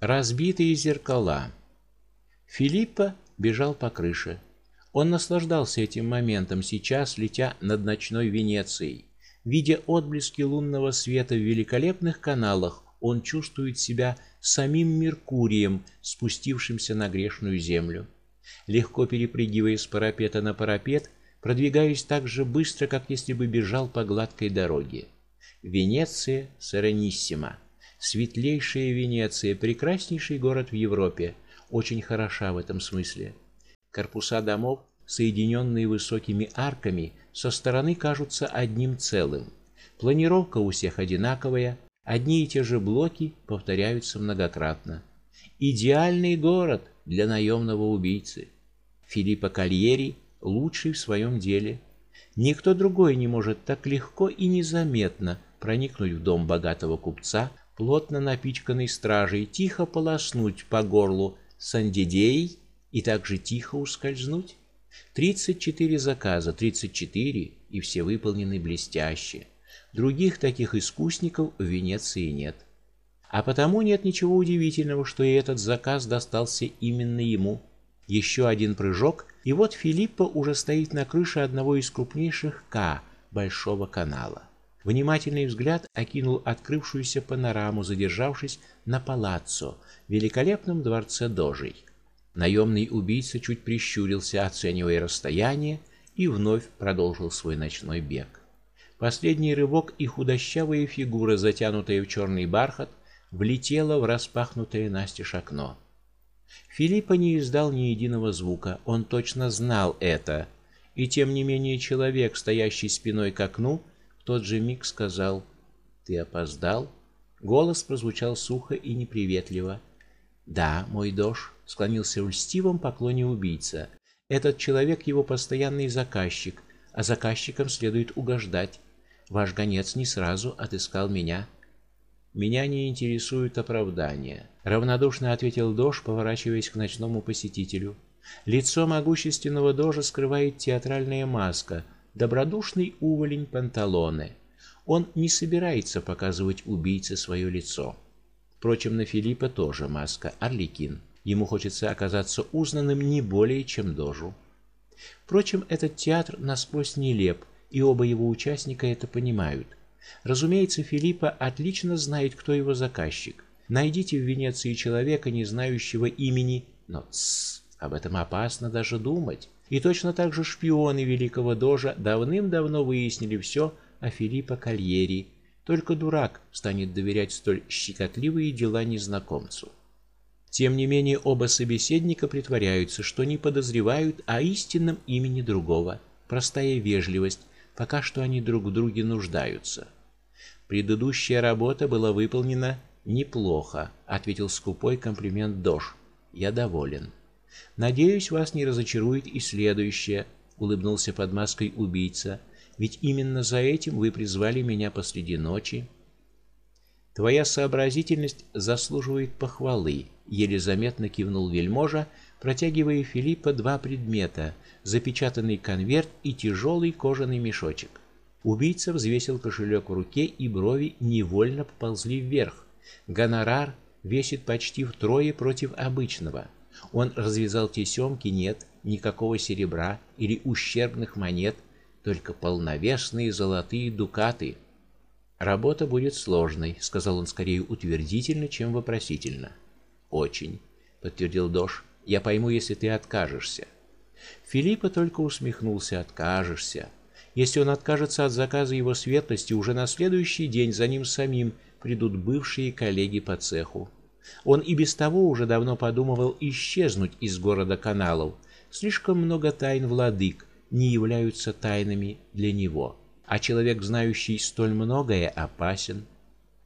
Разбитые зеркала. Филиппа бежал по крыше. Он наслаждался этим моментом сейчас, летя над ночной Венецией. Видя отблески лунного света в великолепных каналах, он чувствует себя самим Меркурием, спустившимся на грешную землю. Легко перепрыгивая с парапета на парапет, продвигаясь так же быстро, как если бы бежал по гладкой дороге. Венеция Серениссима. Светлейшая Венеция, прекраснейший город в Европе, очень хороша в этом смысле. Корпуса домов, соединенные высокими арками, со стороны кажутся одним целым. Планировка у всех одинаковая, одни и те же блоки повторяются многократно. Идеальный город для наемного убийцы. Филиппо Кальери лучший в своем деле. Никто другой не может так легко и незаметно проникнуть в дом богатого купца, плотно напичканный стражей, тихо полоснуть по горлу сандидей и также тихо ускользнуть. Тридцать четыре заказа, тридцать четыре, и все выполнены блестяще. Других таких искусников в Венеции нет. А потому нет ничего удивительного, что и этот заказ достался именно ему. Еще один прыжок, и вот Филиппо уже стоит на крыше одного из крупнейших К большого канала. Внимательный взгляд окинул открывшуюся панораму, задержавшись на палаццо, великолепном дворце Дожей. Наемный убийца чуть прищурился, оценивая расстояние, и вновь продолжил свой ночной бег. Последний рывок и худощавая фигура, затянутая в черный бархат, влетела в распахнутое настежь окно. Филиппа не издал ни единого звука, он точно знал это. И тем не менее человек, стоящий спиной к окну, тот же миг сказал: "Ты опоздал?" Голос прозвучал сухо и неприветливо. "Да, мой дож", склонился в льстивом поклоне убийца. "Этот человек его постоянный заказчик, а заказчикам следует угождать. Ваш гонец не сразу отыскал меня. Меня не интересуют оправдания, равнодушно ответил Дож, поворачиваясь к ночному посетителю. Лицо могущественного Дожа скрывает театральная маска, добродушный уволень панталоны. Он не собирается показывать убийце свое лицо. Впрочем, на Филиппа тоже маска Орликин. Ему хочется оказаться узнанным не более, чем Дожу. Впрочем, этот театр насквозь нелеп, и оба его участника это понимают. Разумеется, Филиппа отлично знает, кто его заказчик. Найдите в Венеции человека, не знающего имени, но тс, об этом опасно даже думать. И точно так же шпионы великого дожа давным-давно выяснили все о Филиппо Кальери. Только дурак станет доверять столь щекотливые дела незнакомцу. Тем не менее, оба собеседника притворяются, что не подозревают о истинном имени другого. Простая вежливость, пока что они друг в друге нуждаются. Предыдущая работа была выполнена неплохо, ответил скупой комплимент Дош. Я доволен. Надеюсь, вас не разочарует и следующее, улыбнулся под маской убийца. Ведь именно за этим вы призвали меня посреди ночи. Твоя сообразительность заслуживает похвалы, еле заметно кивнул вельможа, протягивая Филиппа два предмета: запечатанный конверт и тяжелый кожаный мешочек. Убийца взвесил кошелек в руке, и брови невольно поползли вверх. Гонорар весит почти втрое против обычного. Он развязал тесемки, нет никакого серебра или ущербных монет, только полновесные золотые дукаты. Работа будет сложной, сказал он скорее утвердительно, чем вопросительно. Очень, подтвердил Дош. Я пойму, если ты откажешься. Филиппа только усмехнулся. Откажешься. Если он откажется от заказа его светлости, уже на следующий день за ним самим придут бывшие коллеги по цеху. Он и без того уже давно подумывал исчезнуть из города каналов. Слишком много тайн владык не являются тайнами для него, а человек, знающий столь многое, опасен.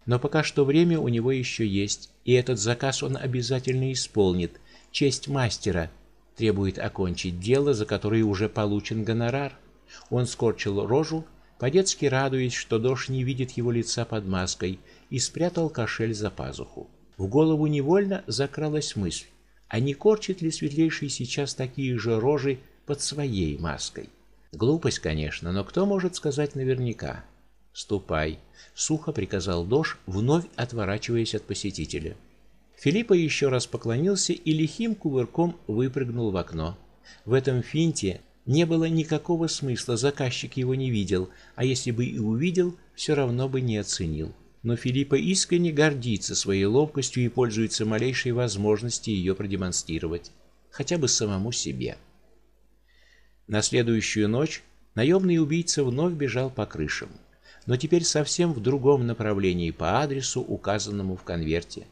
Но пока что время у него еще есть, и этот заказ он обязательно исполнит. Честь мастера требует окончить дело, за которое уже получен гонорар. Он скорчил рожу, по-детски радуясь, что Дош не видит его лица под маской, и спрятал кошель за пазуху. В голову невольно закралась мысль: а не корчит ли светлейший сейчас такие же рожи под своей маской? Глупость, конечно, но кто может сказать наверняка? Ступай, сухо приказал Дош, вновь отворачиваясь от посетителя. Филиппа еще раз поклонился и лихим кувырком выпрыгнул в окно. В этом финте не было никакого смысла, заказчик его не видел, а если бы и увидел, все равно бы не оценил. Но Филиппа искренне гордится своей ловкостью и пользуется малейшей возможностью ее продемонстрировать, хотя бы самому себе. На следующую ночь наемный убийца вновь бежал по крышам, но теперь совсем в другом направлении по адресу, указанному в конверте.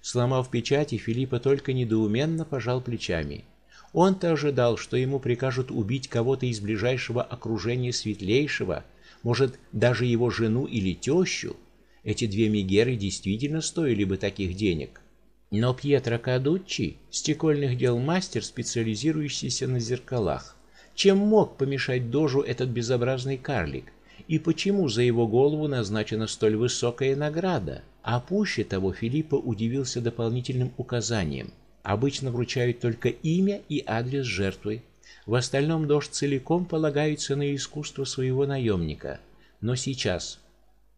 Сломав печать, Филиппа только недоуменно пожал плечами. Он-то ожидал, что ему прикажут убить кого-то из ближайшего окружения Светлейшего, может, даже его жену или тещу. Эти две мегеры действительно стоили бы таких денег. Но Пьетро Кадуччи, стекольных дел мастер, специализирующийся на зеркалах, чем мог помешать дожу этот безобразный карлик? И почему за его голову назначена столь высокая награда? А пуще того Филиппа удивился дополнительным указанием. Обычно вручают только имя и адрес жертвы. В остальном дож целиком полагается на искусство своего наемника. Но сейчас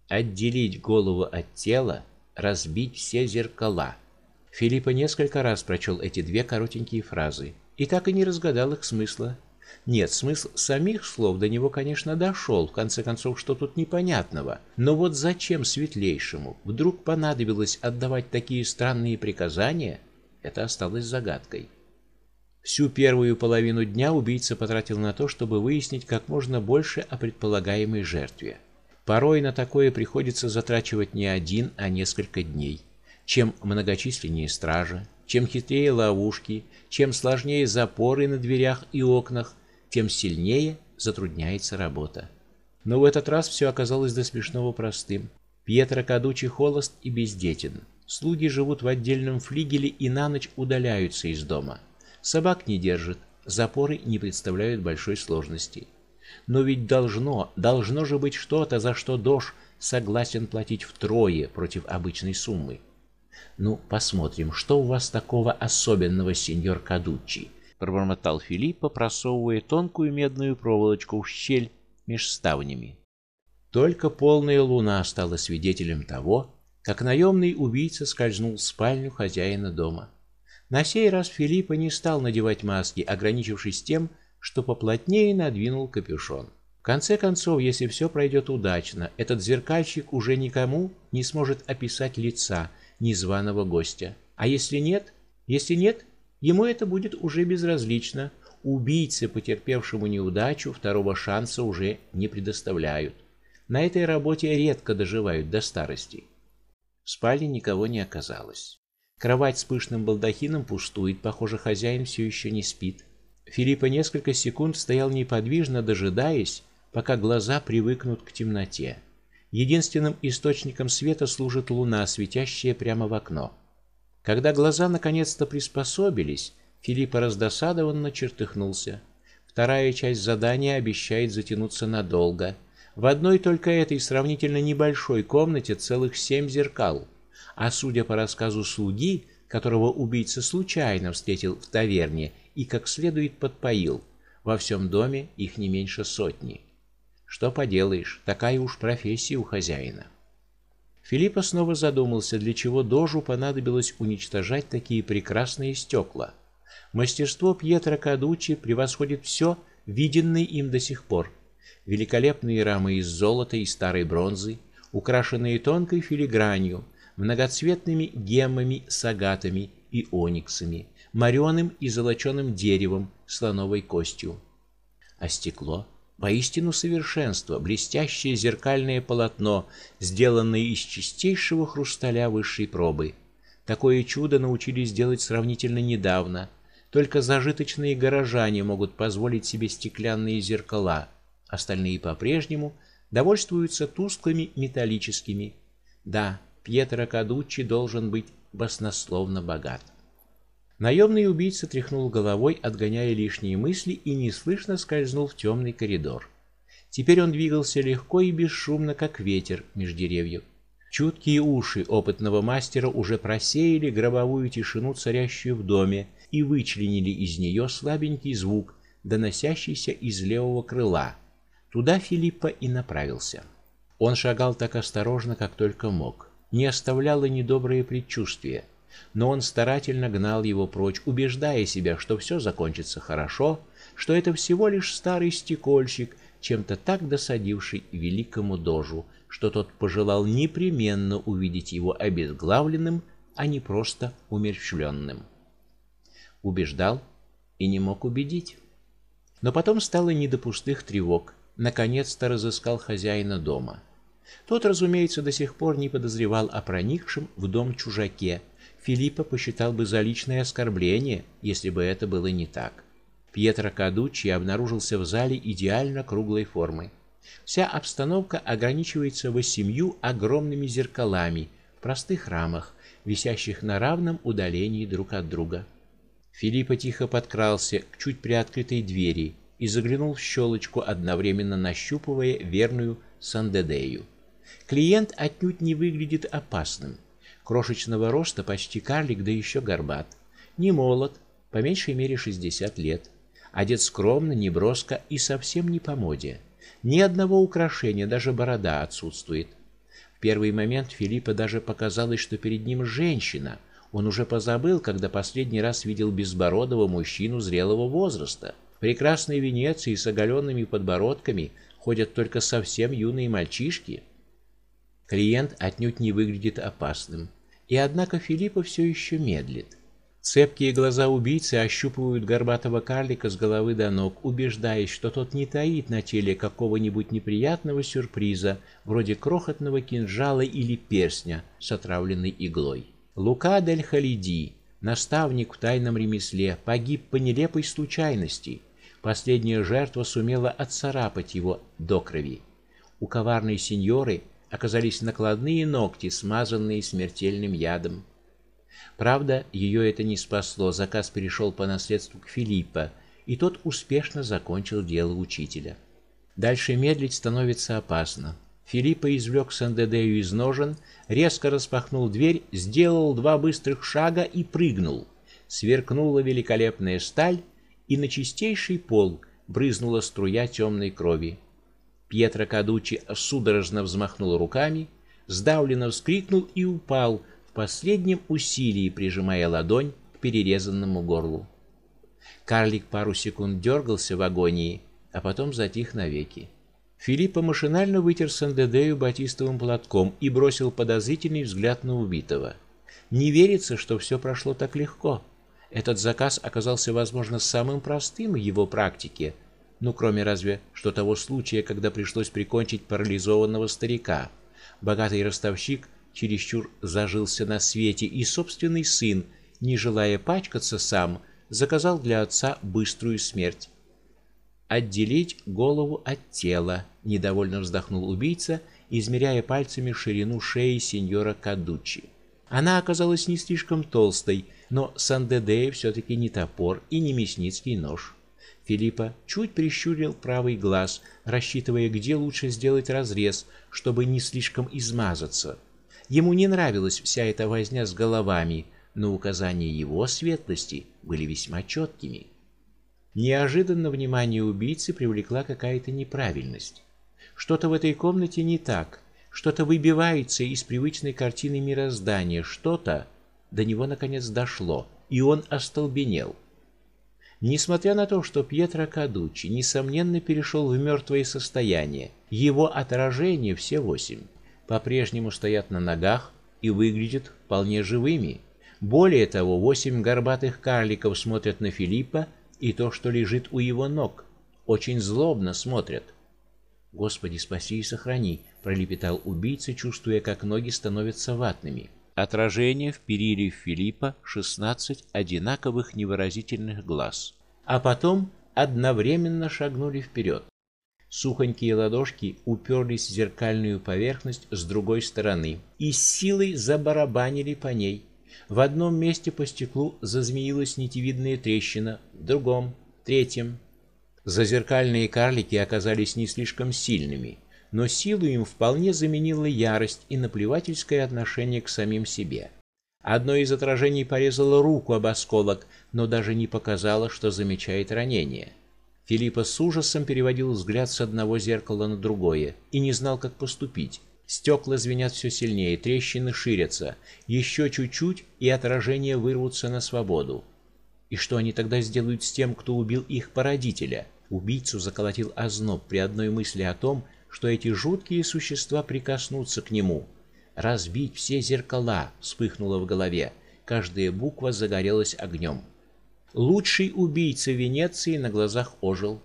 отделить голову от тела, разбить все зеркала. Филиппа несколько раз прочел эти две коротенькие фразы и так и не разгадал их смысла. Нет, смысл самих слов до него, конечно, дошел, в конце концов, что тут непонятного. Но вот зачем светлейшему вдруг понадобилось отдавать такие странные приказания, это осталось загадкой. Всю первую половину дня убийца потратил на то, чтобы выяснить как можно больше о предполагаемой жертве. Порой на такое приходится затрачивать не один, а несколько дней. Чем многочисленнее стража, чем хитрее ловушки, чем сложнее запоры на дверях и окнах, тем сильнее затрудняется работа. Но в этот раз все оказалось до смешного простым. Пьетро Кадучи холост и бездетен. Слуги живут в отдельном флигеле и на ночь удаляются из дома. Собак не держит, запоры не представляют большой сложности. Но ведь должно, должно же быть что-то, за что Дош согласен платить втрое против обычной суммы. Ну, посмотрим, что у вас такого особенного, сеньор Кадуччи, пробормотал Филиппо, просовывая тонкую медную проволочку в щель меж ставнями. Только полная луна стала свидетелем того, как наемный убийца скользнул в спальню хозяина дома. На сей раз Филиппо не стал надевать маски, ограничившись тем, что поплотнее надвинул капюшон. В конце концов, если все пройдет удачно, этот зеркальщик уже никому не сможет описать лица незваного гостя. А если нет? Если нет, ему это будет уже безразлично. Убийце, потерпевшему неудачу, второго шанса уже не предоставляют. На этой работе редко доживают до старости. В спальне никого не оказалось. Кровать с пышным балдахином пустует, похоже, хозяин все еще не спит. Филиппа несколько секунд стоял неподвижно, дожидаясь, пока глаза привыкнут к темноте. Единственным источником света служит луна, светящая прямо в окно. Когда глаза наконец-то приспособились, Филиппа раздосадованно чертыхнулся. Вторая часть задания обещает затянуться надолго. В одной только этой сравнительно небольшой комнате целых семь зеркал, а судя по рассказу слуги, которого убийца случайно встретил в таверне и как следует подпоил, во всем доме их не меньше сотни. Что поделаешь, такая уж профессия у хозяина. Филиппа снова задумался, для чего дожу понадобилось уничтожать такие прекрасные стекла. Мастерство Пьетро Кадуччи превосходит все, виденное им до сих пор великолепные рамы из золота и старой бронзы, украшенные тонкой филигранью, многоцветными геммами с агатами и ониксами, мореным и золоченым деревом, слоновой костью. А стекло Поистину совершенство, блестящее зеркальное полотно, сделанное из чистейшего хрусталя высшей пробы. Такое чудо научились делать сравнительно недавно. Только зажиточные горожане могут позволить себе стеклянные зеркала, Остальные по-прежнему довольствуются тусклыми металлическими. Да, Пьетро Кадуччи должен быть баснословно богат. Наемный убийца тряхнул головой, отгоняя лишние мысли, и неслышно скользнул в темный коридор. Теперь он двигался легко и бесшумно, как ветер меж деревьев. Чуткие уши опытного мастера уже просеяли гробовую тишину, царящую в доме, и вычленили из нее слабенький звук, доносящийся из левого крыла, Туда Филиппа и направился. Он шагал так осторожно, как только мог. Не оставляло недоброе предчувствие. Но он старательно гнал его прочь, убеждая себя, что все закончится хорошо, что это всего лишь старый стекольщик, чем-то так досадивший великому дожу, что тот пожелал непременно увидеть его обезглавленным, а не просто умерщвленным. Убеждал и не мог убедить. Но потом стало не до пустых тревог. Наконец-то разыскал хозяина дома. Тот, разумеется, до сих пор не подозревал о проникшем в дом чужаке. Филиппа посчитал бы за личное оскорбление, если бы это было не так. Пьетро Кадуччи обнаружился в зале идеально круглой формы. Вся обстановка ограничивается восемью огромными зеркалами в простых рамах, висящих на равном удалении друг от друга. Филиппа тихо подкрался к чуть приоткрытой двери и заглянул в щелочку, одновременно нащупывая верную Сандедею. Клиент отнюдь не выглядит опасным. Крошечного роста, почти карлик, да еще горбат. Не молод, по меньшей мере 60 лет. Одет скромно, неброско и совсем не по моде. Ни одного украшения, даже борода отсутствует. В первый момент Филиппа даже показалось, что перед ним женщина – он уже позабыл, когда последний раз видел безбородого мужчину зрелого возраста. В прекрасной Венеции с оголенными подбородками ходят только совсем юные мальчишки. Клиент отнюдь не выглядит опасным, и однако Филиппа все еще медлит. Цепкие глаза убийцы ощупывают горбатого карлика с головы до ног, убеждаясь, что тот не таит на теле какого-нибудь неприятного сюрприза, вроде крохотного кинжала или перстня с отравленной иглой. Лука дель Халиди, наставник в тайном ремесле, погиб по нелепой случайности. Последняя жертва сумела отцарапать его до крови. У коварной сеньоры оказались накладные ногти, смазанные смертельным ядом. Правда, ее это не спасло. Заказ перешел по наследству к Филиппа, и тот успешно закончил дело учителя. Дальше медлить становится опасно. Филиппа извлек Сандедею из ножен, резко распахнул дверь, сделал два быстрых шага и прыгнул. Сверкнула великолепная сталь, и на чистейший пол брызнула струя темной крови. Пьетро Кадучи судорожно взмахнул руками, сдавленно вскрикнул и упал в последнем усилии, прижимая ладонь к перерезанному горлу. Карлик пару секунд дергался в агонии, а потом затих навеки. Филиппа машинально вытер Сандедею батистовым платком и бросил подозрительный взгляд на убитого. Не верится, что все прошло так легко. Этот заказ оказался, возможно, самым простым в его практике, ну, кроме разве что того случая, когда пришлось прикончить парализованного старика. Богатый ростовщик чересчур зажился на свете, и собственный сын, не желая пачкаться сам, заказал для отца быструю смерть отделить голову от тела, недовольно вздохнул убийца, измеряя пальцами ширину шеи сеньора Кадуччи. Она оказалась не слишком толстой, но Сандедея все таки не топор и не мясницкий нож. Филиппа чуть прищурил правый глаз, рассчитывая, где лучше сделать разрез, чтобы не слишком измазаться. Ему не нравилась вся эта возня с головами, но указания его светлости были весьма четкими. Неожиданно внимание убийцы привлекла какая-то неправильность. Что-то в этой комнате не так, что-то выбивается из привычной картины мироздания, что-то до него наконец дошло, и он остолбенел. Несмотря на то, что Пьетро Кадуччи несомненно перешел в мертвое состояние, его отражения все восемь по-прежнему стоят на ногах и выглядят вполне живыми. Более того, восемь горбатых карликов смотрят на Филиппа и то, что лежит у его ног, очень злобно смотрят. Господи, спаси и сохрани, пролепетал убийца, чувствуя, как ноги становятся ватными. Отражение вперили в Филиппа шестнадцать одинаковых невыразительных глаз, а потом одновременно шагнули вперед. Сухонькие ладошки уперлись в зеркальную поверхность с другой стороны и с силой забарабанили по ней. В одном месте по стеклу зазмеилась нитевидная трещина, в другом, третьем. Зазеркальные карлики оказались не слишком сильными, но силу им вполне заменила ярость и наплевательское отношение к самим себе. Одно из отражений порезало руку об осколок, но даже не показало, что замечает ранение. Филиппа с ужасом переводил взгляд с одного зеркала на другое и не знал, как поступить. Стекла звенят все сильнее, трещины ширятся. Еще чуть-чуть, и отражения вырвутся на свободу. И что они тогда сделают с тем, кто убил их породителя? Убийцу заколотил озноб при одной мысли о том, что эти жуткие существа прикоснутся к нему. Разбить все зеркала вспыхнуло в голове. Каждая буква загорелась огнем. Лучший убийца Венеции на глазах ожил.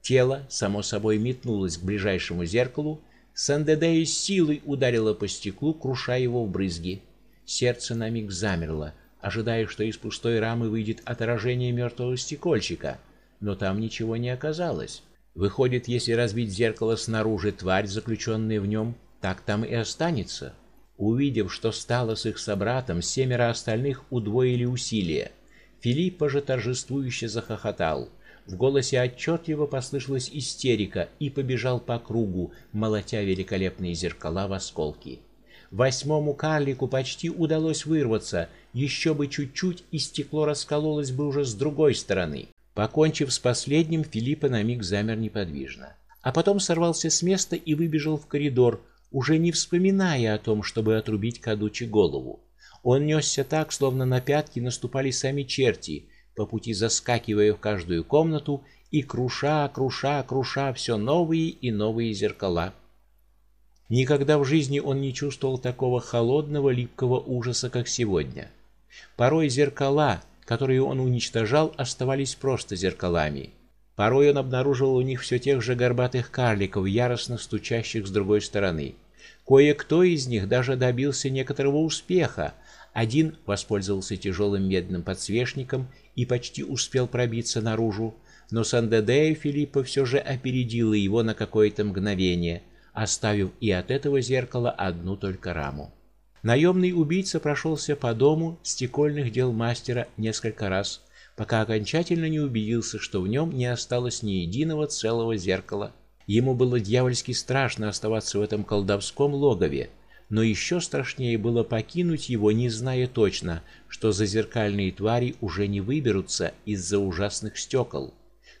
Тело само собой метнулось к ближайшему зеркалу, Сандедея силой ударила по стеклу, крушая его в брызги. Сердце на миг замерло, ожидая, что из пустой рамы выйдет отражение мертвого стекольщика, но там ничего не оказалось. Выходит, если разбить зеркало снаружи, тварь, заключенная в нем, так там и останется. Увидев, что стало с их собратом, семеро остальных удвоили усилия. Филипп же торжествующе захохотал. В голосе отчетливо послышалась истерика и побежал по кругу, молотя великолепные зеркала в осколки. Восьмому карлику почти удалось вырваться, еще бы чуть-чуть, и стекло раскололось бы уже с другой стороны. Покончив с последним, Филиппа на миг замер неподвижно, а потом сорвался с места и выбежал в коридор, уже не вспоминая о том, чтобы отрубить Кадучи голову. Он несся так, словно на пятки наступали сами черти, по пути заскакивая в каждую комнату и круша, круша, круша все новые и новые зеркала. Никогда в жизни он не чувствовал такого холодного, липкого ужаса, как сегодня. Порой зеркала, которые он уничтожал, оставались просто зеркалами. Порой он обнаруживал у них все тех же горбатых карликов, яростно стучащих с другой стороны. Кое-кто из них даже добился некоторого успеха. Один воспользовался тяжелым медным подсвечником и почти успел пробиться наружу, но Сандедея Филиппа все же опередила его на какое-то мгновение, оставив и от этого зеркала одну только раму. Наемный убийца прошелся по дому стекольных дел мастера несколько раз, пока окончательно не убедился, что в нем не осталось ни единого целого зеркала. Ему было дьявольски страшно оставаться в этом колдовском логове, но еще страшнее было покинуть его, не зная точно, что зазеркальные твари уже не выберутся из-за ужасных стекол.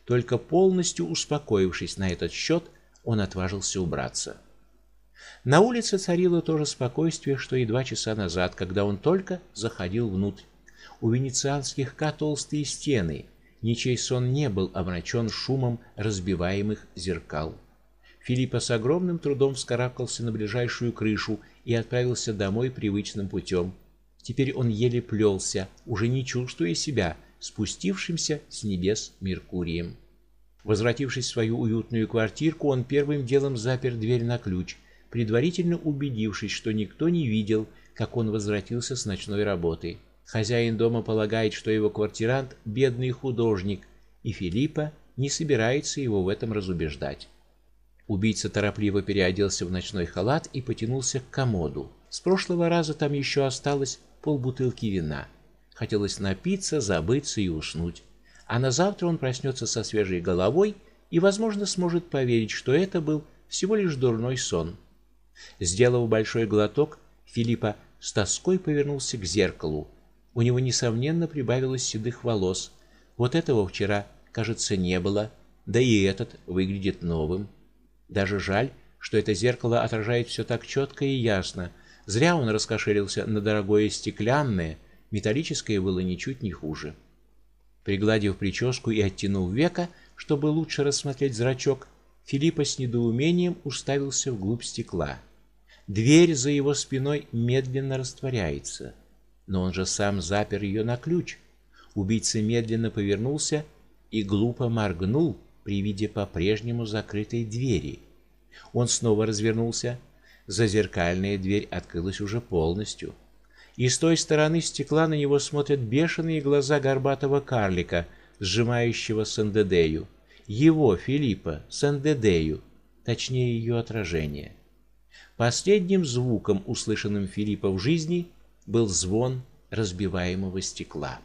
Только полностью успокоившись на этот счет, он отважился убраться. На улице царило то же спокойствие, что и два часа назад, когда он только заходил внутрь. У венецианских ка толстые стены, ничей сон не был омрачен шумом разбиваемых зеркал. Филиппа с огромным трудом вскарабкался на ближайшую крышу и отправился домой привычным путем. Теперь он еле плелся, уже не чувствуя себя спустившимся с небес Меркурием. Возвратившись в свою уютную квартирку, он первым делом запер дверь на ключ, предварительно убедившись, что никто не видел, как он возвратился с ночной работы. Хозяин дома полагает, что его квартирант бедный художник, и Филиппа не собирается его в этом разубеждать. Убийца торопливо переоделся в ночной халат и потянулся к комоду. С прошлого раза там еще осталось полбутылки вина. Хотелось напиться, забыться и уснуть. А на завтра он проснется со свежей головой и, возможно, сможет поверить, что это был всего лишь дурной сон. Сделав большой глоток, Филиппа с тоской повернулся к зеркалу. У него несомненно прибавилось седых волос. Вот этого вчера, кажется, не было, да и этот выглядит новым. Даже жаль, что это зеркало отражает все так четко и ясно. Зря он раскошелился на дорогое стеклянное, металлическое было ничуть не хуже. Пригладив прическу и оттянув века, чтобы лучше рассмотреть зрачок, Филиппа с недоумением уставился вглубь стекла. Дверь за его спиной медленно растворяется, но он же сам запер ее на ключ. Убийца медленно повернулся и глупо моргнул при виде по-прежнему закрытой двери. Он снова развернулся. Зазеркальная дверь открылась уже полностью. И с той стороны стекла на него смотрят бешеные глаза горбатого карлика, сжимающего Сандедею. Его, Филиппа, Сандедею, точнее ее отражение. Последним звуком, услышанным Филиппа в жизни, был звон разбиваемого стекла.